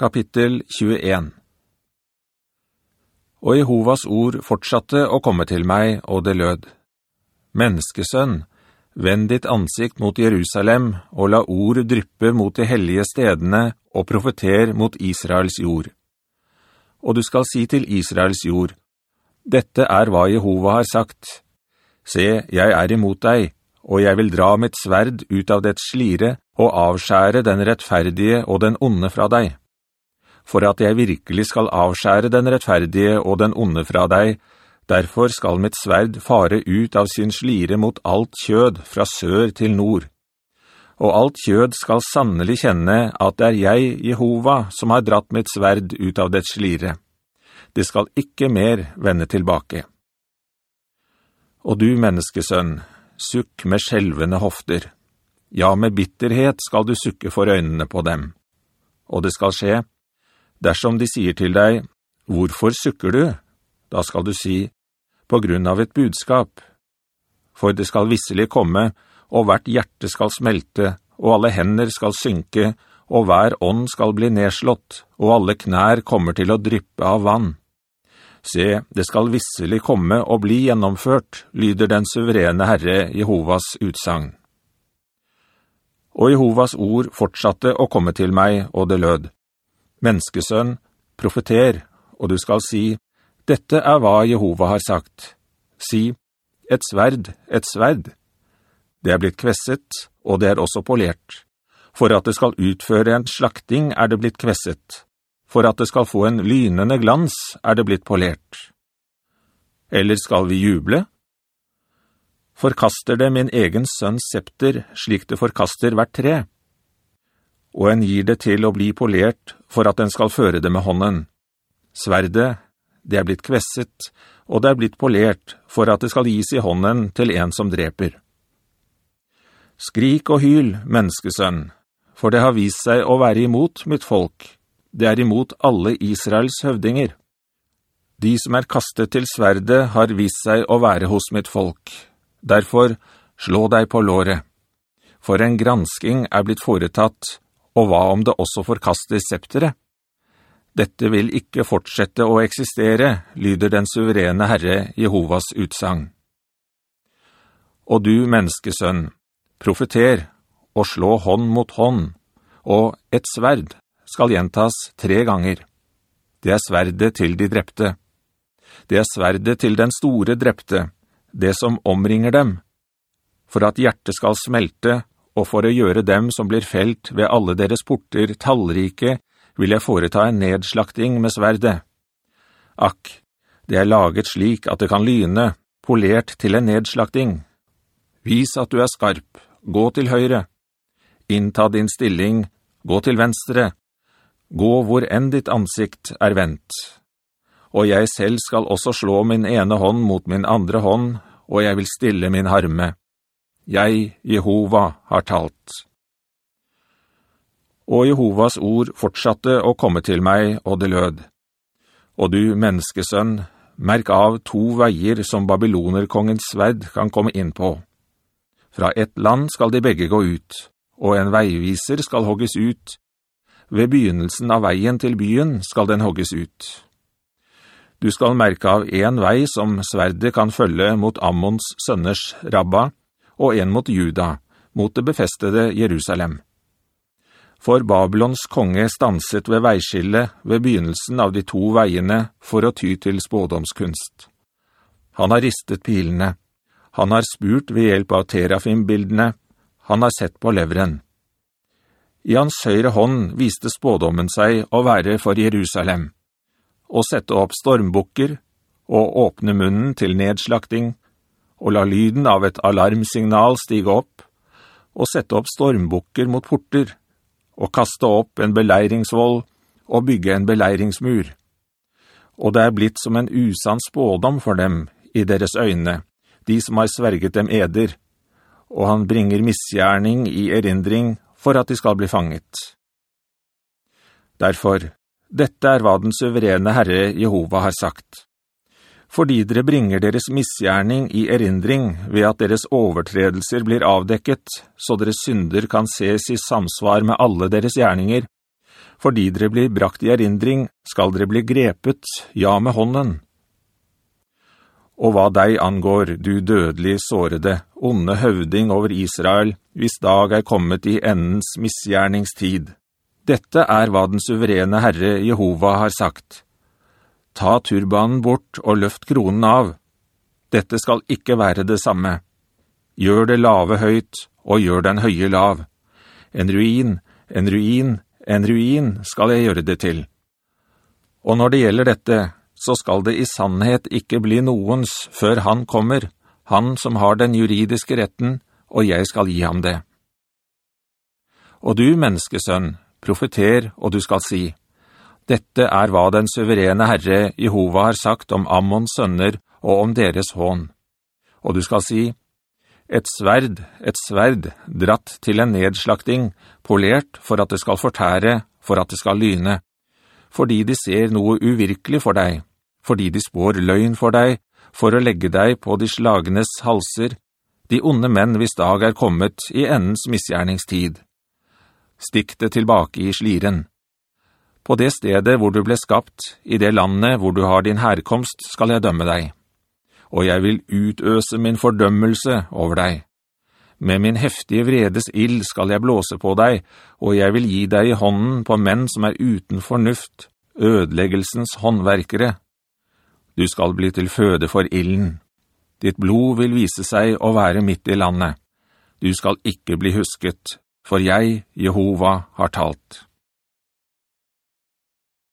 Kapittel 21 Og Jehovas ord fortsatte å komme til meg, og det lød. Menneskesønn, vend ditt ansikt mot Jerusalem, og la ord dryppe mot de hellige stedene, og profeter mot Israels jord. Og du skal si til Israels jord, «Dette er hva Jehova har sagt. Se, jeg er imot deg, og jeg vil dra mitt sverd ut av dets slire, og avskjære den rettferdige og den onde fra deg. For at jeg virkelig skal avskjære den rettferdige og den onde fra deg, derfor skal mitt sverd fare ut av sin slire mot alt kjød fra sør til nord. Og alt kjød skal sannelig kjenne at det er jeg, Jehova, som har dratt mitt sverd ut av dets slire. Det skal ikke mer vende tilbake. Og du, menneskesønn, sukk med skjelvende hofter. Ja, med bitterhet skal du sukke for øynene på dem. Og det skal skje, dersom de sier til deg, «Hvorfor sukker du?» Da skal du si, «På grunn av et budskap.» For det skal visselig komme, og hvert hjerte skal smelte, og alle hender skal synke, og hver ånd skal bli nedslått, og alle knær kommer til å dryppe av vann. Se, det skal visselig komme og bli gjennomført, lyder den suverene Herre Jehovas utsang. Og Jehovas ord fortsatte å komme til meg, og det lød. Menneskesønn, profeter, og du skal si, «Dette er hva Jehova har sagt.» Si, «Et sverd, et sverd.» Det er blitt kvesset, og det er også polert. For at det skal utføre en slakting er det blitt kvesset. For at det skal få en lynende glans er det blitt polert. Eller skal vi juble? forkaster det min egen sønns septer, slik det forkaster hvert tre. Og en gir det til å bli polert, for at den skal føre det med hånden. Sverde, det er blitt kvesset, og det er blitt polert, for at det skal gis i hånden til en som dreper. Skrik og hyl, menneskesønn, for det har vist seg å være imot mitt folk. Det er imot alle Israels høvdinger. De som er kastet til sverde har vist seg å være hos mitt folk.» Derfor, slå deg på låret. For en gransking er blitt foretatt, og hva om det også forkaster septere? Dette vil ikke fortsette å eksistere, lyder den suverene Herre Jehovas utsang. Og du, menneskesønn, profeter, og slå hånd mot hånd, og et sverd skal gjentas tre ganger. Det er sverdet til de drepte. Det er sverdet til den store drepte, det som omringer dem, for at hjertet skal smelte, og for å gjøre dem som blir felt ved alle deres porter tallrike, vil jeg foreta en nedslakting med sverde. Akk, det er laget slik at det kan lyne, polert til en nedslakting. Vis at du er skarp, gå til høyre. Innta din stilling, gå til venstre. Gå hvor enn ditt ansikt er vendt og jeg selv skal også slå min ene hånd mot min andre hånd, og jeg vil stille min harme. Jeg, Jehova, har talt. Og Jehovas ord fortsatte å komme til meg, og det lød. Og du, menneskesønn, merk av to veier som Babylonerkongens sverd kan komme inn på. Fra ett land skal de begge gå ut, og en veiviser skal hogges ut. Ved begynnelsen av veien til byen skal den hogges ut. Du skal merke av en vei som sverdet kan følge mot Ammons sønners Rabba, og en mot Juda, mot det befestede Jerusalem. For Babylons konge stanset ved veiskille ved begynnelsen av de to veiene for å ty til spådomskunst. Han har ristet pilene. Han har spurt ved hjelp av terafim-bildene. Han har sett på leveren. I hans høyre hånd viste spådommen seg å være for Jerusalem å sette opp stormbukker, og åpne munnen til nedslakting, og la lyden av et alarmsignal stige opp, og sette opp stormbukker mot porter, og kaste opp en beleiringsvoll, og bygge en beleiringsmur. Og det er blitt som en usann spådom for dem i deres øyne, de som har sverget dem eder, og han bringer misgjerning i erindring for at de skal bli fanget. Derfor, dette er hva den suverene Herre Jehova har sagt. Fordi dere bringer deres misgjerning i erindring ved at deres overtredelser blir avdekket, så deres synder kan ses i samsvar med alle deres gjerninger, Fordi dere blir brakt i erindring, skal dere bli grepet, ja med hånden. Og hva deg angår, du dødelig sårede, onde høvding over Israel, hvis dag er kommet i endens misgjerningstid. Dette er hva den suverene Herre Jehova har sagt. Ta turbanen bort og løft kronen av. Dette skal ikke være det samme. Gjør det lave høyt, og gjør den høye lav. En ruin, en ruin, en ruin skal jeg gjøre det til. Og når det gjelder dette, så skal det i sannhet ikke bli noens før han kommer, han som har den juridiske retten, og jeg skal gi ham det. Og du, menneskesønn, profeter, og du skal si, «Dette er hva den suverene Herre Jehova har sagt om Ammons sønner og om deres hån.» Og du skal si, et sverd, et sverd, dratt til en nedslakting, polert for at det skal fortære, for at det skal lyne. Fordi de ser noe uvirkelig for deg, fordi de spår løgn for deg, for å legge deg på de slagnes halser, de onde menn hvis dag er kommet i endens misgjerningstid. Stikk det tilbake i sliren. På det stedet hvor du ble skapt, i det landet hvor du har din herkomst, skal jeg dømme deg og jeg vil utøse min fordømmelse over deg. Med min heftige vredes ild skal jeg blåse på deg, og jeg vil gi deg i hånden på menn som er uten fornuft, ødeleggelsens håndverkere. Du skal bli til føde for illen. Ditt blod vil vise seg å være midt i landet. Du skal ikke bli husket, for jeg, Jehova, har talt.»